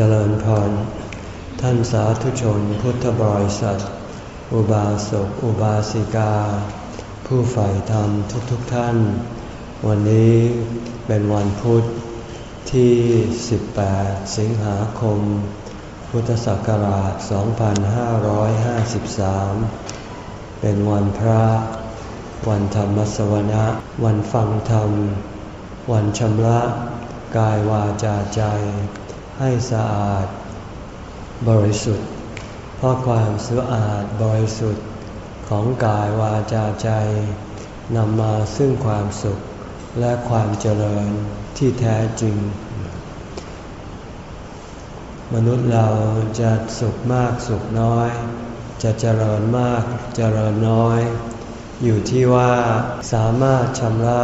เจริญพร ท่านสาธุชนพุทธบริษัท อุบาสกอุบาสิกา ผู้ใฝ่ธรรมทุกๆทท่าน วันนี้เป็นวันพุธที่ 18 สิงหาคม พุทธศักราช 2553 เป็นวันพระ วันธรรมสวนะ วันฟังธรรม วันชำระกายวาจาใจ ให้สะอาด บริสุทธิ์ เพราะความสะอาดบริสุทธิ์ของกายวาจาใจนำมาซึ่งความสุขและความเจริญที่แท้จริง มนุษย์เราจะสุขมากสุขน้อย จะเจริญมากเจริญน้อย อยู่ที่ว่าสามารถชำระ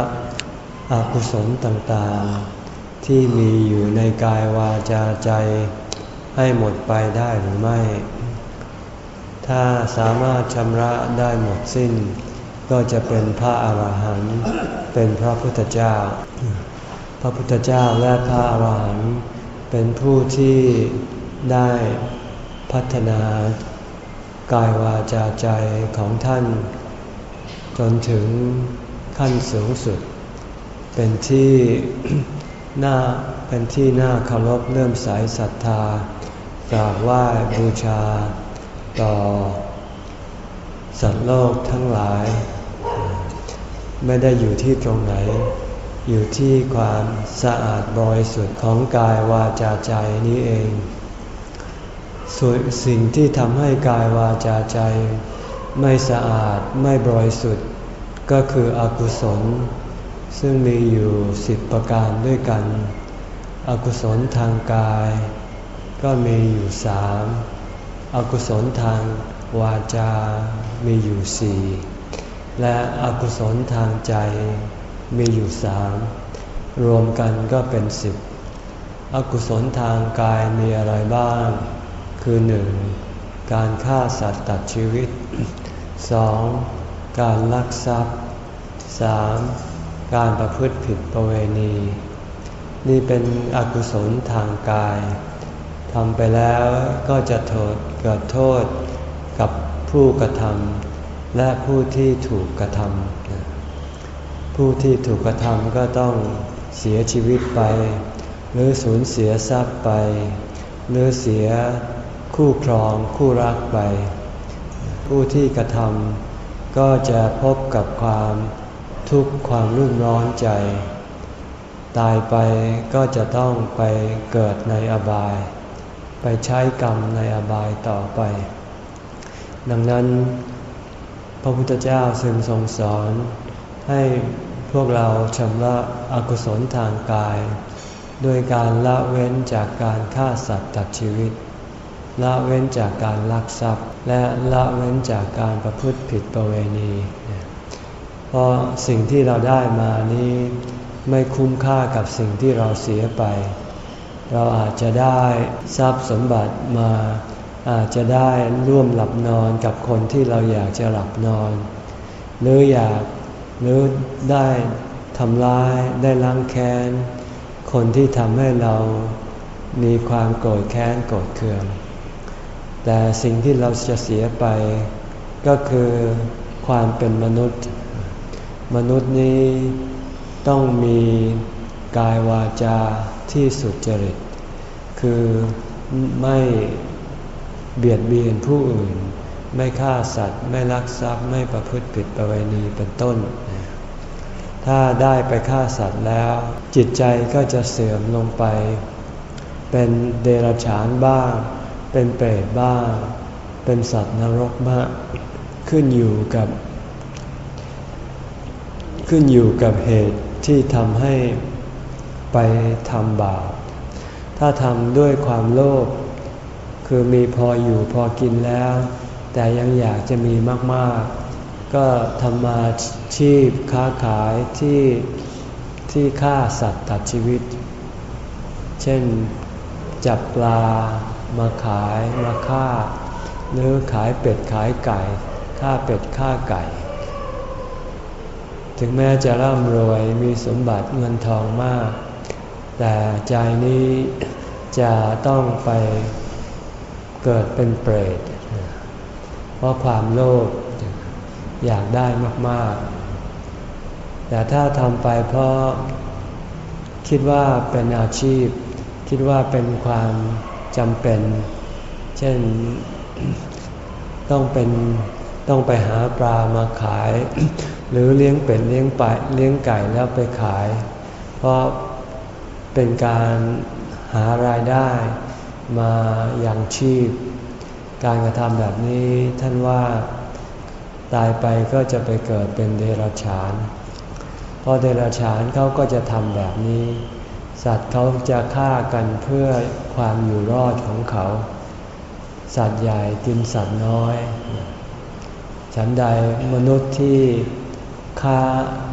อกุศลต่างๆ ที่มีอยู่ในกายวาจาใจ ให้หมดไปได้หรือไม่ ถ้าสามารถชำระได้หมดสิ้น ก็จะเป็นพระอาหารหันต์เป็นพระพุทธเจ้า พระพุทธเจ้าและพระอาหารหันต์เป็นผู้ที่ได้พัฒนากายวาจาใจของท่าน จนถึงขั้นสูงสุด เป็นที่ น่าเป็นที่น่าเคารพเลื่อมใสศรัทธากราบไหว้บูชา ต่อ สัตว์โลกทั้งหลาย ไม่ได้อยู่ที่ตรงไหน อยู่ที่ความสะอาดบริสุทธิ์ของกายวาจาใจนี้เองส่วนสิ่งที่ทำให้กายวาจาใจ ไม่สะอาดไม่บริสุทธิ์ ก็คืออกุศล ซึ่งมีอยู่สิบประการด้วยกัน อกุศลทางกาย ก็มีอยู่สามอกุศลทางวาจา มีอยู่สี่และอกุศลทางใจมีอยู่สามรวมกันก็เป็นสิบอกุศลทางกายมีอะไรบ้าง คือหนึ่งการฆ่าสัตว์ตัดชีวิตสองการลักทรัพย์สาม การประพฤติผิดประเวณี นี่เป็นอกุศลทางกายทำไปแล้วก็จะโทษเกิดโทษกับผู้กระทำและผู้ที่ถูกกระทำผู้ที่ถูกกระทำก็ต้องเสียชีวิตไป หรือสูญเสียทรัพย์ไป หรือเสียคู่ครองคู่รักไป ผู้ที่กระทำก็จะพบกับความ ทุกข์ความรุ่มร้อนใจ ตายไปก็จะต้องไปเกิดในอบาย ไปใช้กรรมในอบายต่อไป ดังนั้นพระพุทธเจ้าซึ่งทรงสอน ให้พวกเราชำระอกุศลทางกาย ด้วยการละเว้นจากการฆ่าสัตว์ตัดชีวิต ละเว้นจากการลักทรัพย์ และละเว้นจากการประพฤติผิดประเวณี ราะสิ่งที่เราได้มานี้ ไม่คุ้มค่ากับสิ่งที่เราเสียไป เราอาจจะได้ทรัพย์สมบัติมา อาจจะได้ร่วมหลับนอนกับคนที่เราอยากจะหลับนอน หรืออยากหรือได้ทำร้ายได้ล้างแค้น คนที่ทำให้เรามีความโกรธแค้นโกรธเคือง แต่สิ่งที่เราจะเสียไปก็คือความเป็นมนุษย์ มนุษย์นี้ต้องมีกายวาจาที่สุจริต คือไม่เบียดเบียนผู้อื่น ไม่ฆ่าสัตว์ ไม่ลักทรัพย์ ไม่ประพฤติผิดประเวณีเป็นต้น ถ้าได้ไปฆ่าสัตว์แล้ว จิตใจก็จะเสื่อมลงไป เป็นเดรัจฉานบ้าง เป็นเปรตบ้าง เป็นสัตว์นรกบ้าง ขึ้นอยู่กับ ขึ้นอยู่กับเหตุที่ทำให้ไปทำบาป ถ้าทำด้วยความโลภคือมีพออยู่พอกินแล้ว แต่ยังอยากจะมีมากๆ ก็ทำมาชีพค้าขายที่ที่ฆ่าสัตว์ตัดชีวิต เช่นจับปลามาขายมาฆ่า หรือขายเป็ดขายไก่ฆ่าเป็ดฆ่าไก่ ถึงแม้จะร่ำรวยมีสมบัติเงินทองมาก แต่ใจนี้จะต้องไปเกิดเป็นเปรต เพราะความโลภอยากได้มากๆ แต่ถ้าทำไปเพราะคิดว่าเป็นอาชีพ คิดว่าเป็นความจำเป็น เช่นต้องเป็นต้องไปหาปลามาขาย หรือเลี้ยงเป็ดเลี้ยงไปเลี้ยงไก่แล้วไปขาย เพราะเป็นการหารายได้มาอย่างชีพ การกระทำแบบนี้ท่านว่าตายไปก็จะไปเกิดเป็นเดรัจฉานพอเดรัจฉานเขาก็จะทำแบบนี้ สัตว์เขาจะฆ่ากันเพื่อความอยู่รอดของเขา สัตว์ใหญ่กินสัตว์น้อย ฉันใดมนุษย์ที่ ฆ่า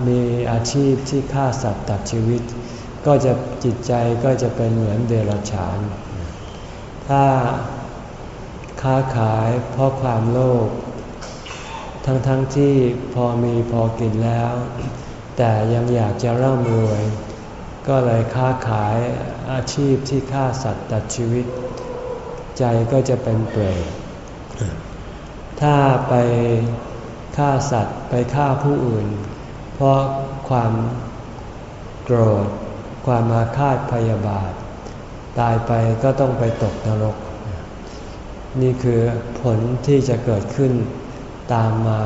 มีอาชีพที่ฆ่าสัตว์ตัดชีวิต ก็จะจิตใจก็จะเป็นเหมือนเดรัจฉาน ถ้าค้าขายเพราะความโลภทั้งๆทที่พอมีพอกินแล้ว แต่ยังอยากจะร่ำรวย ก็เลยค้าขายอาชีพที่ฆ่าสัตว์ตัดชีวิต ใจก็จะเป็นเปรตถ้าไป ฆ่าสัตว์ไปฆ่าผู้อื่น เพราะความโกรธ ความมาฆาตพยาบาท ตายไปก็ต้องไปตกนรก นี่คือผลที่จะเกิดขึ้นตามมา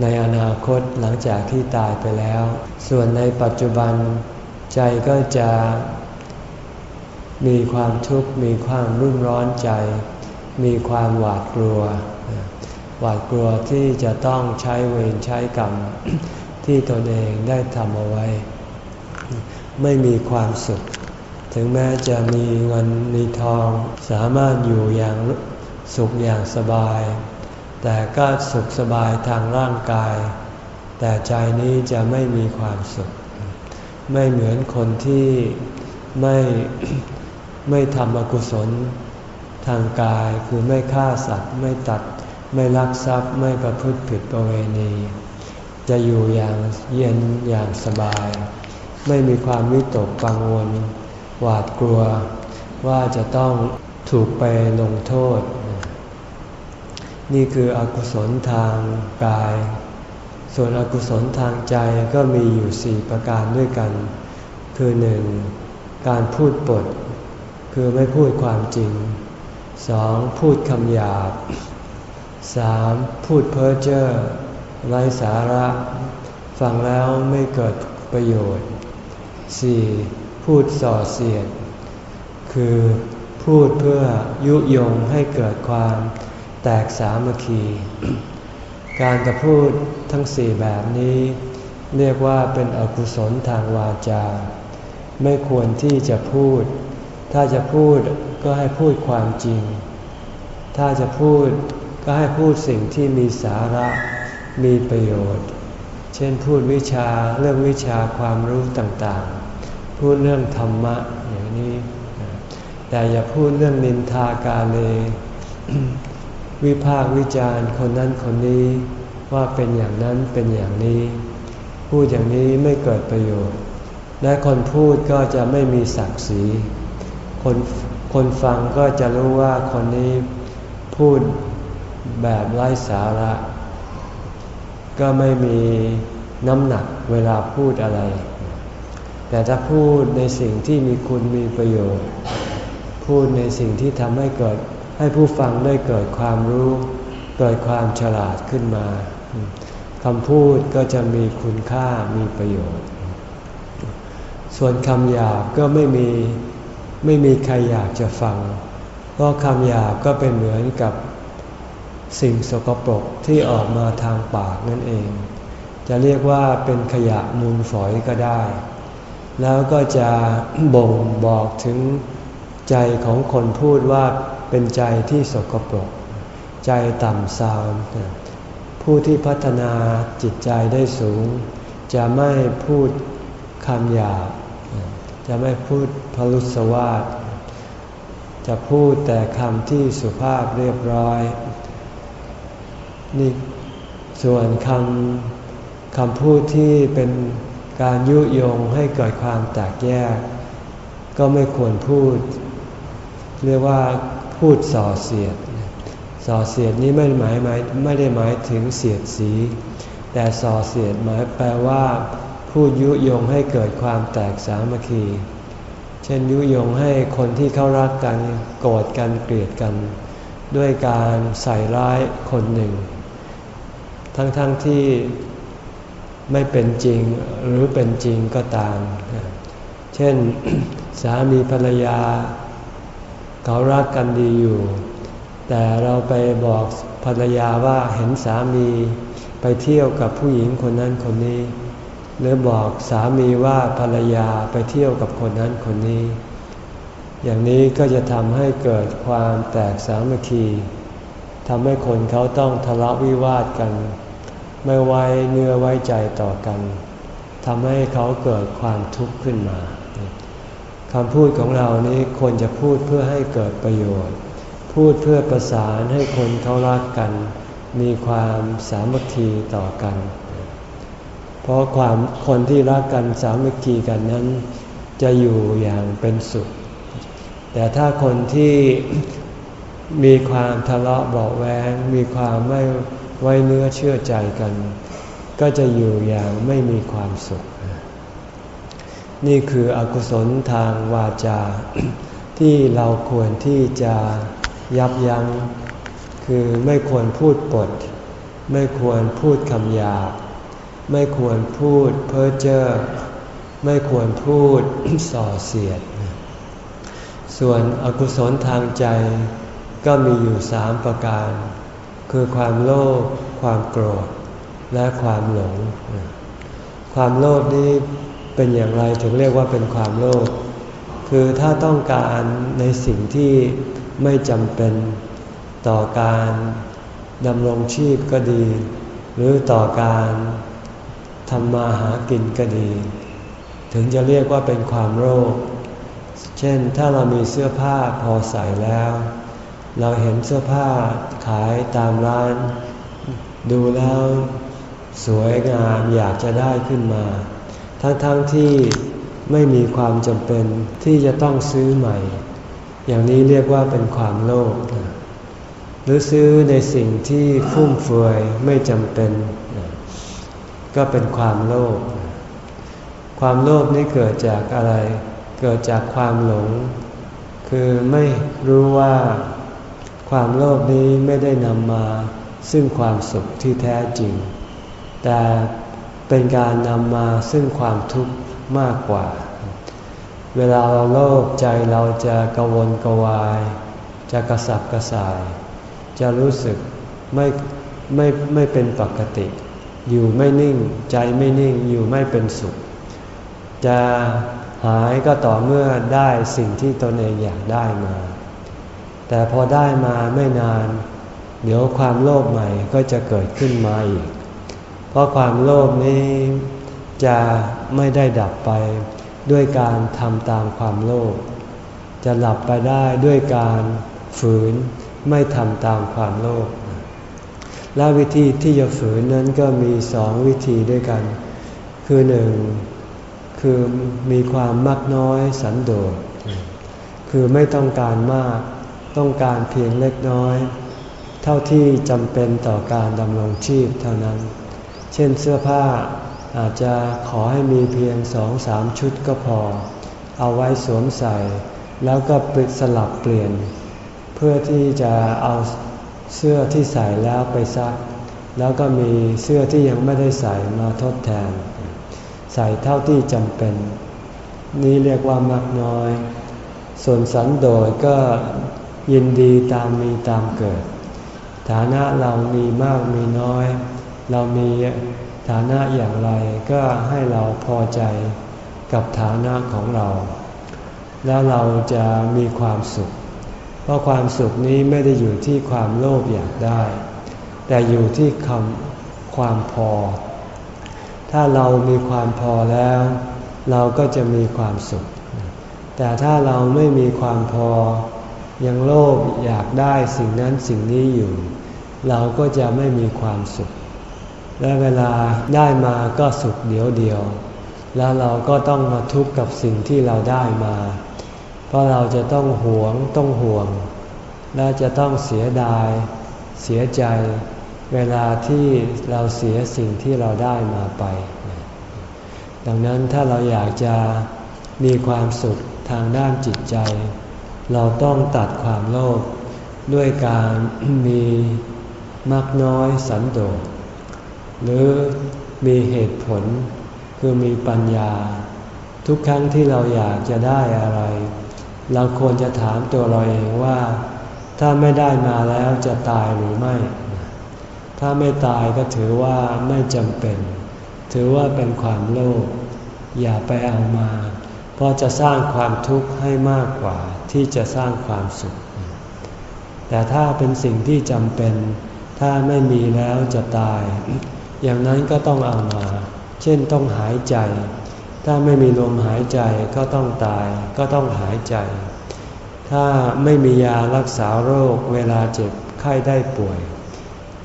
ในอนาคตหลังจากที่ตายไปแล้ว ส่วนในปัจจุบันใจก็จะมีความทุกข์ มีความรุ่มร้อนใจ มีความหวาดกลัว หวาดกลัวที่จะต้องใช้เวรใช้กรรม ที่ตนเองได้ทำเอาไว้ ไม่มีความสุข ถึงแม้จะมีเงินมีทอง สามารถอยู่อย่างสุขอย่างสบาย แต่ก็สุขสบายทางร่างกาย แต่ใจนี้จะไม่มีความสุข ไม่เหมือนคนที่ไม่ไม่ทำอกุศลทางกายคือไม่ฆ่าสัตว์ไม่ตัด ไม่ลักทรัพย์ไม่ประพฤติผิดประเวณี จะอยู่อย่างเย็นอย่างสบาย ไม่มีความวิตกกังวล หวาดกลัว ว่าจะต้องถูกไปลงโทษ นี่คืออกุศลทางกาย ส่วนอกุศลทางใจก็มีอยู่สี่ประการด้วยกัน คือหนึ่งการพูดปด คือไม่พูดความจริงสองพูดคำหยาบ สามพูดเพ้อเจ้อไร้สาระ ฟังแล้วไม่เกิดประโยชน์สี่พูดส่อเสียด คือพูดเพื่อยุยงให้เกิดความแตกสามัคคี การจะพูดทั้งสี่แบบนี้ เรียกว่าเป็นอกุศลทางวาจา ไม่ควรที่จะพูด ถ้าจะพูดก็ให้พูดความจริง ถ้าจะพูด ก็ให้พูดสิ่งที่มีสาระมีประโยชน์ เช่นพูดวิชาเรื่องวิชาความรู้ต่างๆ พูดเรื่องธรรมะอย่างนี้ แต่อย่าพูดเรื่องนินทากาเล วิพากวิจารณ์คนนั้นคนนี้ว่าเป็นอย่างนั้นเป็นอย่างนี้ พูดอย่างนี้ไม่เกิดประโยชน์ และคนพูดก็จะไม่มีศักดิ์ศรีคนคนฟังก็จะรู้ว่าคนนี้พูด แบบไร้สาระ ก็ไม่มีน้ำหนักเวลาพูดอะไร แต่ถ้าพูดในสิ่งที่มีคุณมีประโยชน์ พูดในสิ่งที่ทำให้เกิดให้ผู้ฟังได้เกิดความรู้ เกิดความฉลาดขึ้นมาคำพูดก็จะมีคุณค่ามีประโยชน์ ส่วนคำหยาบก็ไม่มีไม่มีใครอยากจะฟัง เพราะคำหยาบก็เป็นเหมือนกับ สิ่งสกปรกที่ออกมาทางปากนั่นเอง จะเรียกว่าเป็นขยะมูลฝอยก็ได้ แล้วก็จะบ่งบอกถึงใจของคนพูดว่าเป็นใจที่สกปรก ใจต่ำทรามผู้ที่พัฒนาจิตใจได้สูง จะไม่พูดคำหยาบจะไม่พูดพลุสวาสจะพูดแต่คำที่สุภาพเรียบร้อย นี่ส่วนคำคำพูดที่เป็นการยุยงให้เกิดความแตกแยก ก็ไม่ควรพูด เรียกว่าพูดส่อเสียด ส่อเสียดนี้ไม่หมายหมายไม่ได้หมายถึงเสียดสี แต่ส่อเสียดหมายแปลว่าพูดยุยงให้เกิดความแตกสามัคคี เช่นยุยงให้คนที่เขารักกันโกรธกันเกลียดกัน ด้วยการใส่ร้ายคนหนึ่ง ทั้งๆทที่ไม่เป็นจริงหรือเป็นจริงก็ตาม เช่นสามีภรรยา เขารักกันดีอยู่ แต่เราไปบอกภรรยาว่าเห็นสามีไปเที่ยวกับผู้หญิงคนนั้นคนนี้ หรือบอกสามีว่าภรรยาไปเที่ยวกับคนนั้นคนนี้ อย่างนี้ก็จะทำให้เกิดความแตกสามัคคี ทำให้คนเขาต้องทะเลาะวิวาทกัน ไม่ไว้เนื้อไว้ใจต่อกันทำให้เขาเกิดความทุกข์ขึ้นมาคำพูดของเรานี้ควรจะพูดเพื่อให้เกิดประโยชน์ พูดเพื่อประสานให้คนเขารักกัน มีความสามัคคีต่อกัน เพราะความคนที่รักกันสามัคคีกันนั้น จะอยู่อย่างเป็นสุข แต่ถ้าคนที่ มีความทะเลาะเบาแวงมีความไม่ไว้เนื้อเชื่อใจกัน ก็จะอยู่อย่างไม่มีความสุข นี่คืออกุศลทางวาจา ที่เราควรที่จะยับยัง้งคือไม่ควรพูดปด ไม่ควรพูดคำหยาบไม่ควรพูดเพ้อเจ้อไม่ควรพูดส่อเสียด ส่วนอกุศลทางใจ ก็มีอยู่สามประการ คือความโลภความโกรธ และความหลง ความโลภนี้เป็นอย่างไรถึงเรียกว่าเป็นความโลภคือถ้าต้องการในสิ่งที่ไม่จำเป็นต่อการดำรงชีพก็ดี หรือต่อการทำมาหากินก็ดี ถึงจะเรียกว่าเป็นความโลภเช่นถ้าเรามีเสื้อผ้าพอใส่แล้ว เราเห็นเสื้อผ้าขายตามร้าน ดูแล้วสวยงามอยากจะได้ขึ้นมา ทั้งๆทที่ไม่มีความจำเป็นที่จะต้องซื้อใหม่ อย่างนี้เรียกว่าเป็นความโลภหรือซื้อในสิ่งที่ฟุ่มเฟือยไม่จำเป็น ก็เป็นความโลภความโลภนี้เกิดจากอะไร เกิดจากความหลง คือไม่รู้ว่า ความโลภนี้ไม่ได้นำมาซึ่งความสุขที่แท้จริง แต่เป็นการนำมาซึ่งความทุกข์มากกว่า เวลาเราโลภใจเราจะกระวนกระวาย จะกระสับกระส่าย จะรู้สึกไม่ไม่ไม่เป็นปกติ อยู่ไม่นิ่งใจไม่นิ่งอยู่ไม่เป็นสุข จะหายก็ต่อเมื่อได้สิ่งที่ตนเองอยากได้มา แต่พอได้มาไม่นาน เดี๋ยวความโลภใหม่ก็จะเกิดขึ้นมาอีก เพราะความโลภนี้จะไม่ได้ดับไปด้วยการทำตามความโลภ จะหลับไปได้ด้วยการฝืนไม่ทำตามความโลภ และวิธีที่จะฝืนนั้นก็มีสองวิธีด้วยกัน คือหนึ่งคือมีความมักน้อยสันโดษ คือไม่ต้องการมาก ต้องการเพียงเล็กน้อย เท่าที่จำเป็นต่อการดำรงชีพเท่านั้น เช่นเสื้อผ้าอาจจะขอให้มีเพียงสองสามชุดก็พอ เอาไว้สวมใส่ แล้วก็ปลิดสลับเปลี่ยน เพื่อที่จะเอาเสื้อที่ใส่แล้วไปซัก แล้วก็มีเสื้อที่ยังไม่ได้ใส่มาทดแทน ใส่เท่าที่จำเป็น นี่เรียกว่ามักน้อย ส่วนสันโดษก็ ยินดีตามมีตามเกิด ฐานะเรามีมากมีน้อย เรามีฐานะอย่างไรก็ให้เราพอใจกับฐานะของเรา แล้วเราจะมีความสุข เพราะความสุขนี้ไม่ได้อยู่ที่ความโลภอยากได้ แต่อยู่ที่คำความพอ ถ้าเรามีความพอแล้ว เราก็จะมีความสุข แต่ถ้าเราไม่มีความพอ ยังโลภอยากได้สิ่งนั้นสิ่งนี้อยู่ เราก็จะไม่มีความสุข และเวลาได้มาก็สุขเดียวเดียว แล้วเราก็ต้องมาทุกข์กับสิ่งที่เราได้มา เพราะเราจะต้องหวงต้องห่วง และจะต้องเสียดาย เสียใจ เวลาที่เราเสียสิ่งที่เราได้มาไป ดังนั้นถ้าเราอยากจะมีความสุขทางด้านจิตใจ เราต้องตัดความโลภด้วยการมีมากน้อยสันโดษหรือมีเหตุผลคือมีปัญญา ทุกครั้งที่เราอยากจะได้อะไร เราควรจะถามตัวเราเองว่า ถ้าไม่ได้มาแล้วจะตายหรือไม่ ถ้าไม่ตายก็ถือว่าไม่จำเป็น ถือว่าเป็นความโลภอย่าไปเอามา เพราะจะสร้างความทุกข์ให้มากกว่า ที่จะสร้างความสุข แต่ถ้าเป็นสิ่งที่จำเป็น ถ้าไม่มีแล้วจะตาย อย่างนั้นก็ต้องเอามา เช่นต้องหายใจ ถ้าไม่มีลมหายใจก็ต้องตาย ก็ต้องหายใจ ถ้าไม่มียารักษาโรคเวลาเจ็บไข้ได้ป่วย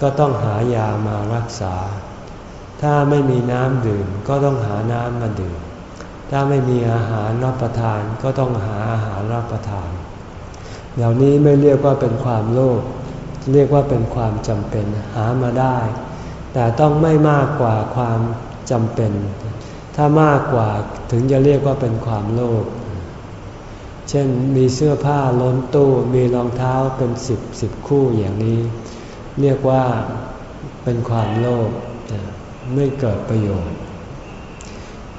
ก็ต้องหายามารักษา ถ้าไม่มีน้ำดื่มก็ต้องหาน้ำมาดื่ม ถ้าไม่มีอาหารรับประทานก็ต้องหาอาหารรับประทาน เหล่านี้ไม่เรียกว่าเป็นความโลภ เรียกว่าเป็นความจำเป็นหามาได้ แต่ต้องไม่มากกว่าความจำเป็น ถ้ามากกว่าถึงจะเรียกว่าเป็นความโลภ เช่นมีเสื้อผ้าล้นตู้ มีรองเท้าเป็นสิบสิบคู่อย่างนี้ เรียกว่าเป็นความโลภไม่เกิดประโยชน์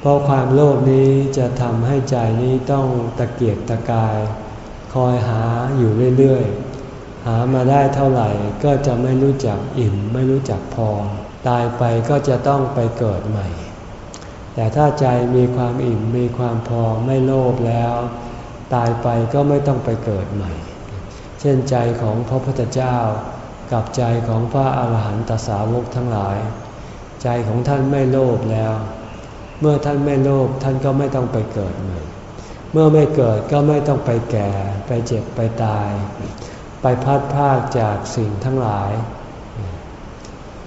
ราะความโลภนี้จะทำให้ใจนี้ต้องตะเกียกตะกาย คอยหาอยู่เรื่อยๆ หามาได้เท่าไหร่ก็จะไม่รู้จักอิ่ม ไม่รู้จักพอ ตายไปก็จะต้องไปเกิดใหม่ แต่ถ้าใจมีความอิ่มมีความพอไม่โลภแล้ว ตายไปก็ไม่ต้องไปเกิดใหม่ เช่นใจของพระพุทธเจ้า กับใจของพระอาหารหันตสาวกทั้งหลาย ใจของท่านไม่โลภแล้ว เมื่อท่านไม่โลภท่านก็ไม่ต้องไปเกิดใหม่ เมื่อไม่เกิดก็ไม่ต้องไปแก่ ไปเจ็บไปตาย ไปพัดพากจากสิ่งทั้งหลาย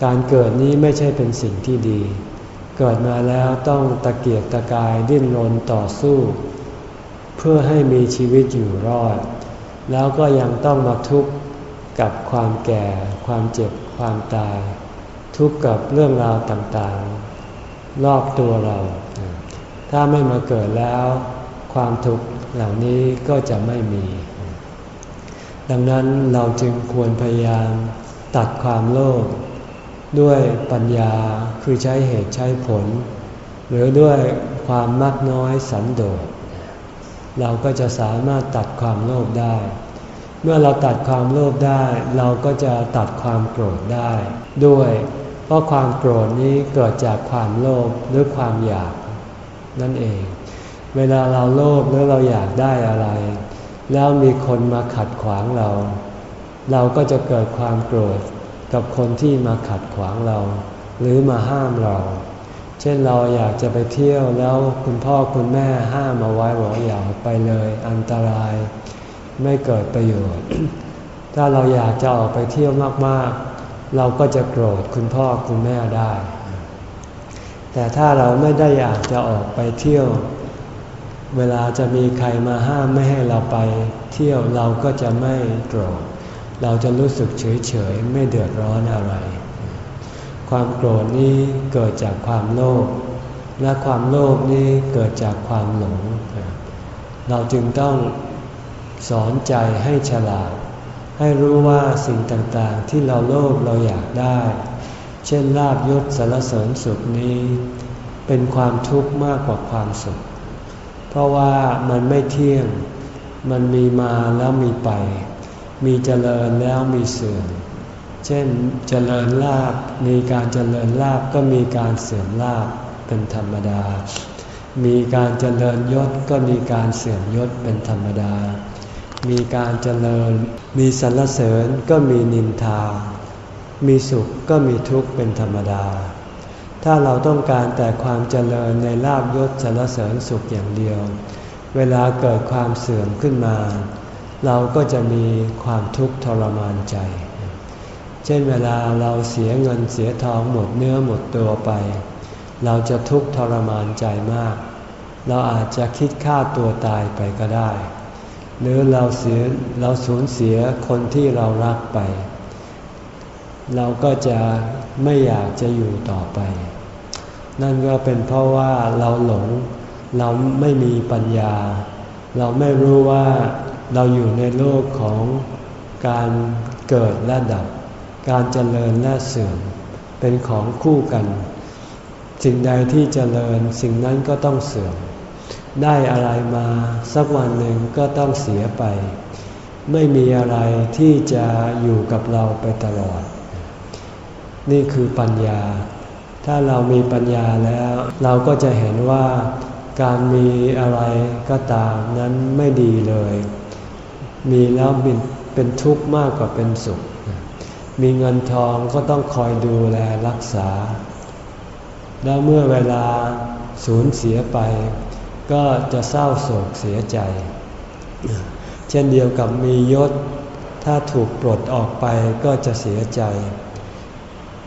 การเกิดนี้ไม่ใช่เป็นสิ่งที่ดี เกิดมาแล้วต้องตะเกียกตะกายดิ้นรนต่อสู้ เพื่อให้มีชีวิตอยู่รอด แล้วก็ยังต้องมาทุกข์กับความแก่ ความเจ็บความตาย ทุกข์กับเรื่องราวต่างๆ รอบตัวเรา ถ้าไม่มาเกิดแล้ว ความทุกข์เหล่านี้ก็จะไม่มี ดังนั้นเราจึงควรพยายามตัดความโลภด้วยปัญญาคือใช้เหตุใช้ผล หรือด้วยความมักน้อยสันโดษเราก็จะสามารถตัดความโลภได้ เมื่อเราตัดความโลภได้ เราก็จะตัดความโกรธได้ ด้วย เพราะความโกรธนี้เกิดจากความโลภหรือความอยากนั่นเอง เวลาเราโลภหรือเราอยากได้อะไร แล้วมีคนมาขัดขวางเรา เราก็จะเกิดความโกรธกับคนที่มาขัดขวางเรา หรือมาห้ามเรา เช่นเราอยากจะไปเที่ยวแล้วคุณพ่อคุณแม่ห้ามมาไว้บอกอย่าไปเลยอันตราย ไม่เกิดประโยชน์ ถ้าเราอยากจะออกไปเที่ยวมากๆ เราก็จะโกรธคุณพ่อคุณแม่ได้ แต่ถ้าเราไม่ได้อยากจะออกไปเที่ยว เวลาจะมีใครมาห้ามไม่ให้เราไปเที่ยวเราก็จะไม่โกรธ เราจะรู้สึกเฉยเฉยไม่เดือดร้อนอะไร ความโกรธนี้เกิดจากความโลภ และความโลภนี้เกิดจากความหลง เราจึงต้องสอนใจให้ฉลาด ให้รู้ว่าสิ่งต่างๆที่เราโลภเราอยากได้ เช่นลาบยศสารเสริญสุขนี้ เป็นความทุกข์มากกว่าความสุข เพราะว่ามันไม่เที่ยง มันมีมาแล้วมีไป มีเจริญแล้วมีเสื่อม เช่นเจริญลาบ มีการเจริญลาบก็มีการเสื่อมลาบเป็นธรรมดา มีการเจริญยศก็มีการเสื่อมยศเป็นธรรมดา มีการเจริญ มีสรรเสริญก็มีนินทา มีสุขก็มีทุกข์เป็นธรรมดา ถ้าเราต้องการแต่ความเจริญในลาบยศสรรเสริญสุขอย่างเดียว เวลาเกิดความเสื่อมขึ้นมา เราก็จะมีความทุกข์ทรมานใจ เช่นเวลาเราเสียเงินเสียทองหมดเนื้อหมดตัวไป เราจะทุกข์ทรมานใจมาก เราอาจจะคิดฆ่าตัวตายไปก็ได้ หรือเราเสียเราสูญเสียคนที่เรารักไป เราก็จะไม่อยากจะอยู่ต่อไป นั่นก็เป็นเพราะว่าเราหลง เราไม่มีปัญญา เราไม่รู้ว่าเราอยู่ในโลกของการเกิดและดับ การเจริญและเสื่อม เป็นของคู่กัน สิ่งใดที่เจริญสิ่งนั้นก็ต้องเสื่อม ได้อะไรมาสักวันหนึ่งก็ต้องเสียไป ไม่มีอะไรที่จะอยู่กับเราไปตลอด นี่คือปัญญา ถ้าเรามีปัญญาแล้ว เราก็จะเห็นว่าการมีอะไรก็ตามนั้นไม่ดีเลย มีแล้วเป็นทุกข์มากกว่าเป็นสุข มีเงินทองก็ต้องคอยดูแลรักษา แล้วเมื่อเวลาสูญเสียไป ก็จะเศร้าโศกเสียใจ เช่นเดียวกับมียศ ถ้าถูกปลดออกไปก็จะเสียใจ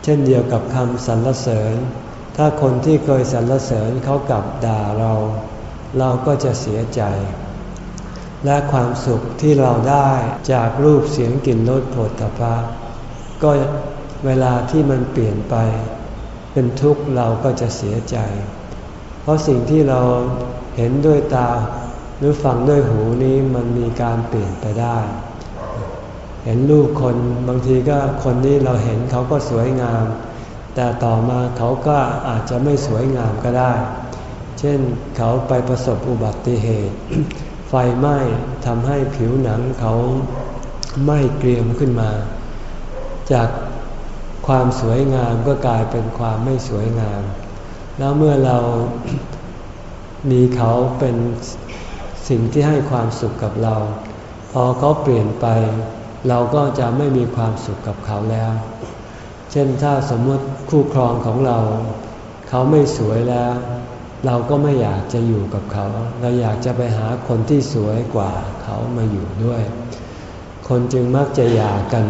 เช่นเดียวกับคำสรรเสริญ ถ้าคนที่เคยสรรเสริญเขากลับด่าเรา เราก็จะเสียใจ และความสุขที่เราได้จากรูปเสียงกลิ่นรสโผฏฐัพพะก็เวลาที่มันเปลี่ยนไป เป็นทุกข์เราก็จะเสียใจ เพราะสิ่งที่เรา เห็นด้วยตาหรือฟังด้วยหูนี้มันมีการเปลี่ยนไปได้ เห็นรูปคนบางทีก็คนนี้เราเห็นเขาก็สวยงาม แต่ต่อมาเขาก็อาจจะไม่สวยงามก็ได้ เช่นเขาไปประสบอุบัติเหตุ ไฟไหม้ทำให้ผิวหนังเขาไหม้เกรียมขึ้นมา จากความสวยงามก็กลายเป็นความไม่สวยงาม แล้วเมื่อเรา มีเขาเป็นสิ่งที่ให้ความสุขกับเรา พอเขาเปลี่ยนไป เราก็จะไม่มีความสุขกับเขาแล้ว เช่นถ้าสมมติคู่ครองของเรา เขาไม่สวยแล้ว เราก็ไม่อยากจะอยู่กับเขา เราอยากจะไปหาคนที่สวยกว่าเขามาอยู่ด้วย คนจึงมักจะหย่ากัน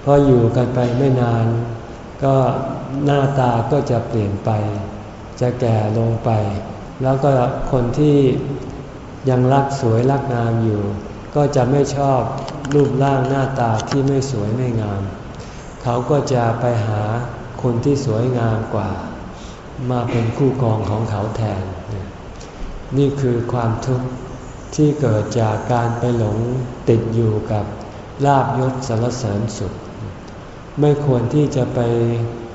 เพราะอยู่กันไปไม่นาน ก็หน้าตาก็จะเปลี่ยนไป จะแก่ลงไป แล้วก็คนที่ยังรักสวยรักงามอยู่ ก็จะไม่ชอบรูปร่างหน้าตาที่ไม่สวยไม่งาม เขาก็จะไปหาคนที่สวยงามกว่า มาเป็นคู่ครองของเขาแทน นี่คือความทุกข์ที่เกิดจากการไปหลงติดอยู่กับลาบยศสารเสริญสุข ไม่ควรที่จะไป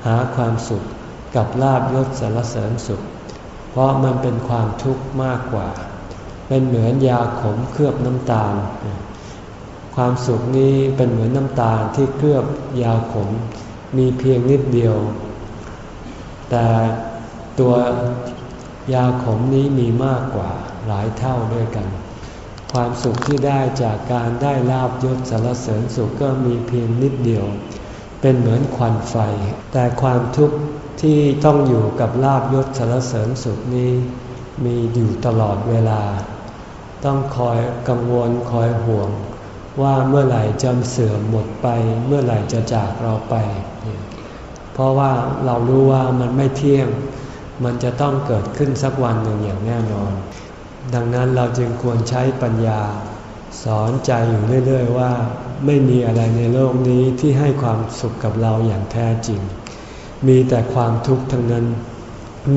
หาความสุขกับลาบยศสารเสริญสุข เพราะมันเป็นความทุกข์มากกว่า เป็นเหมือนยาขมเคลือบน้ำตาล ความสุขนี้เป็นเหมือนน้ำตาลที่เคลือบยาขม มีเพียงนิดเดียว แต่ตัวยาขมนี้มีมากกว่าหลายเท่าด้วยกัน ความสุขที่ได้จากการได้ลาบยศสารเสริญสุขก็มีเพียงนิดเดียว เป็นเหมือนควันไฟ แต่ความทุกข์ที่ต้องอยู่กับลาบยศสารเสริญสุขนี้ มีอยู่ตลอดเวลา ต้องคอยกังวลคอยห่วง ว่าเมื่อไหร่จะเสื่อมหมดไป เมื่อไหร่จะจากเราไป เพราะว่าเรารู้ว่ามันไม่เที่ยง มันจะต้องเกิดขึ้นสักวันหนึ่งอย่างแน่นอน ดังนั้นเราจึงควรใช้ปัญญา สอนใจอยู่เรื่อยๆว่า ไม่มีอะไรในโลกนี้ที่ให้ความสุขกับเราอย่างแท้จริง มีแต่ความทุกข์ทั้งนั้น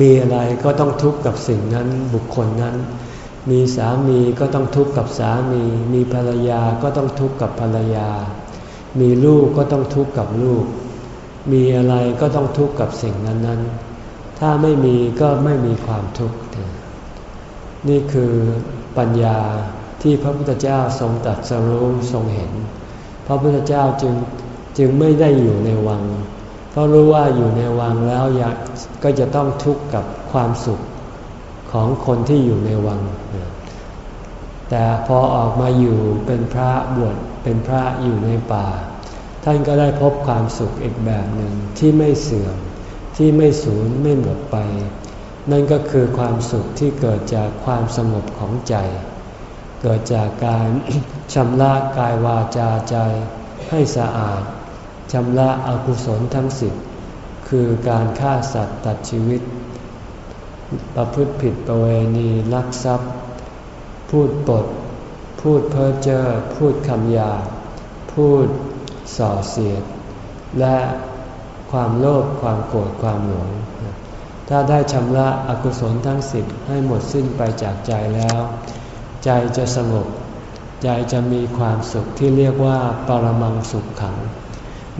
มีอะไรก็ต้องทุกข์กับสิ่งนั้นบุคคลนั้น มีสามีก็ต้องทุกข์กับสามี มีภรรยาก็ต้องทุกข์กับภรรยา มีลูกก็ต้องทุกข์กับลูก มีอะไรก็ต้องทุกข์กับสิ่งนั้นๆ ถ้าไม่มีก็ไม่มีความทุกข์ นี่คือปัญญา ที่พระพุทธเจ้าทรงตรัสรู้ทรงเห็น พระพุทธเจ้าจึงจึงไม่ได้อยู่ในวัง เพราะรู้ว่าอยู่ในวังแล้วอยากก็จะต้องทุกข์กับความสุขของคนที่อยู่ในวัง แต่พอออกมาอยู่เป็นพระบวชเป็นพระอยู่ในป่า ท่านก็ได้พบความสุขอีกแบบหนึ่งที่ไม่เสื่อมที่ไม่สูญไม่หมดไป นั่นก็คือความสุขที่เกิดจากความสงบของใจ เกิดจากการชำระกายวาจาใจให้สะอาดชำระอกุศลทั้งสิบคือการฆ่าสัตว์ตัดชีวิต ประพฤติผิดประเวณีลักทรัพย์ พูดปด พูดเพ้อเจ้อพูดคำหยาพูดส่อเสียด และความโลภความโกรธความหลง ถ้าได้ชำระอกุศลทั้งสิบให้หมดสิ้นไปจากใจแล้ว ใจจะสงบ ใจจะมีความสุขที่เรียกว่าปรมังสุขขัง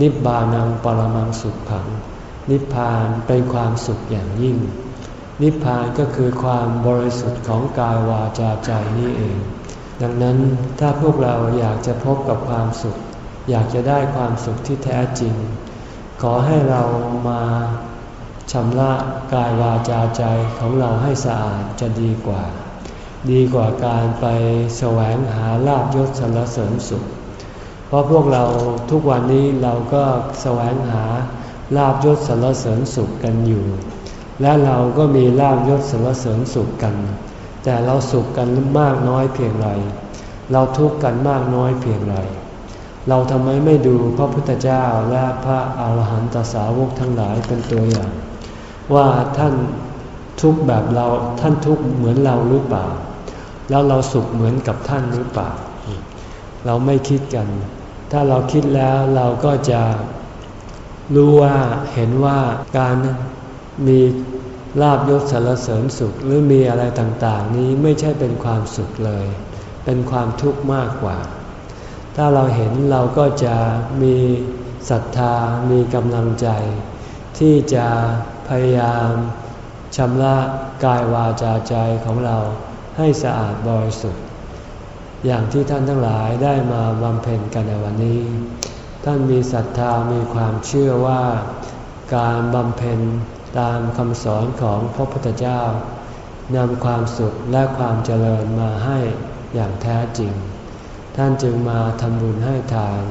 นิบานังปรมังสุขขัง นิพพานเป็นความสุขอย่างยิ่ง นิพพานก็คือความบริสุทธิ์ของกายวาจาใจนี่เอง ดังนั้นถ้าพวกเราอยากจะพบกับความสุข อยากจะได้ความสุขที่แท้จริง ขอให้เรามาชำระกายวาจาใจของเราให้สะอาดจะดีกว่า ดีกว่าการไปแสวงหาลาบยศสรรเสริญสุข เพราะพวกเราทุกวันนี้เราก็แสวงหาลาบยศสรรเสริญสุขกันอยู่ และเราก็มีลาบยศสรรเสริญสุขกัน แต่เราสุขกันมากน้อยเพียงไรเราทุกข์กันมากน้อยเพียงไรเราทำไมไม่ดูพระพุทธเจ้าและพระอาหารหันตสาวกทั้งหลายเป็นตัวอย่าง ว่าท่านทุกแบบเราท่านทุกเหมือนเราหรือเปล่า แล้วเราสุขเหมือนกับท่านหรือเปล่า เราไม่คิดกัน ถ้าเราคิดแล้วเราก็จะรู้ว่าเห็นว่าการมีลาบยศสารเสริญสุขหรือมีอะไรต่างๆ นี้ไม่ใช่เป็นความสุขเลย เป็นความทุกข์มากกว่า ถ้าเราเห็นเราก็จะมีศรัทธามีกำลังใจ ที่จะพยายามชำระกายวาจาใจของเรา ให้สะอาดบริสุทธิ์ อย่างที่ท่านทั้งหลายได้มาบำเพ็ญกันในวันนี้ ท่านมีศรัทธามีความเชื่อว่าการบำเพ็ญตามคำสอนของพระพุทธเจ้านำความสุขและความเจริญมาให้อย่างแท้จริง ท่านจึงมาทำบุญให้ทาน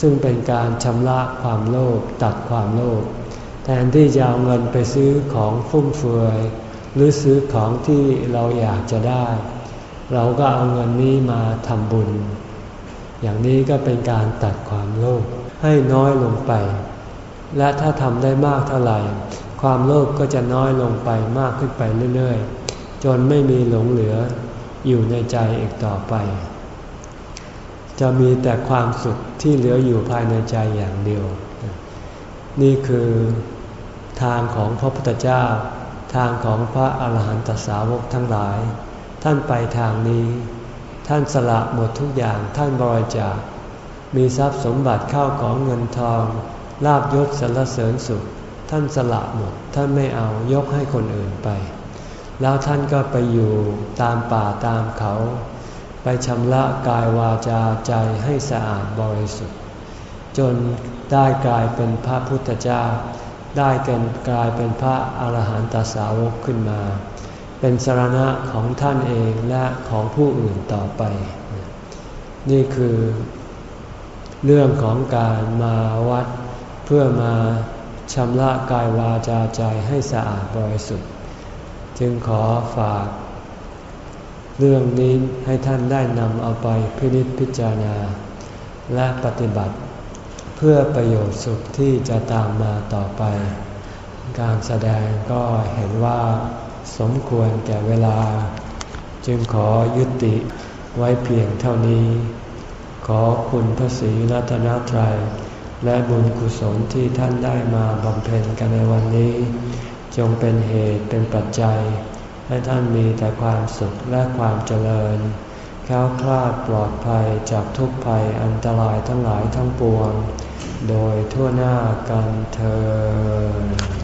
ซึ่งเป็นการชำระความโลภตัดความโลภแทนที่จะเอาเงินไปซื้อของฟุ่มเฟือย หรือซื้อของที่เราอยากจะได้ เราก็เอาเงินนี้มาทำบุญ อย่างนี้ก็เป็นการตัดความโลภให้น้อยลงไป และถ้าทำได้มากเท่าไหร่ ความโลภก็จะน้อยลงไปมากขึ้นไปเรื่อยๆ จนไม่มีหลงเหลืออยู่ในใจอีกต่อไป จะมีแต่ความสุขที่เหลืออยู่ภายในใจอย่างเดียว นี่คือทางของพระพุทธเจ้า ทางของพระอาหารหันตสาวกทั้งหลาย ท่านไปทางนี้ ท่านสละหมดทุกอย่างท่านบริจาค มีทรัพย์สมบัติเข้าของเงินทอง ลาบยศสรรเสริญสุข ท่านสละหมดท่านไม่เอายกให้คนอื่นไป แล้วท่านก็ไปอยู่ตามป่าตามเขา ไปชำระกายวาจาใจให้สะอาดบริสุทธิ์ จนได้กลายเป็นพระพุทธเจ้า ได้กันกลายเป็นพระอาหารหันตสาวกขึ้นมา เป็นสารณะของท่านเองและของผู้อื่นต่อไป นี่คือเรื่องของการมาวัด เพื่อมาชำระกายวาจาใจให้สะอาดบริสุทธิ์ จึงขอฝาก เรื่องนี้ให้ท่านได้นำเอาไปพินิจพิจารณา และปฏิบัติ เพื่อประโยชน์สุขที่จะตามมาต่อไป การแสดงก็เห็นว่าสมควรแก่เวลา จึงขอยุติไว้เพียงเท่านี้ ขอคุณพระศรีรัตนตรัย และบุญกุศลที่ท่านได้มาบำเพ็ญกันในวันนี้ จงเป็นเหตุเป็นปัจจัย ให้ท่านมีแต่ความสุขและความเจริญแค้วคลาดปลอดภัยจากทุกภัยอันตรายทั้งหลายทั้งปวง โดยทั่วหน้ากันเธอ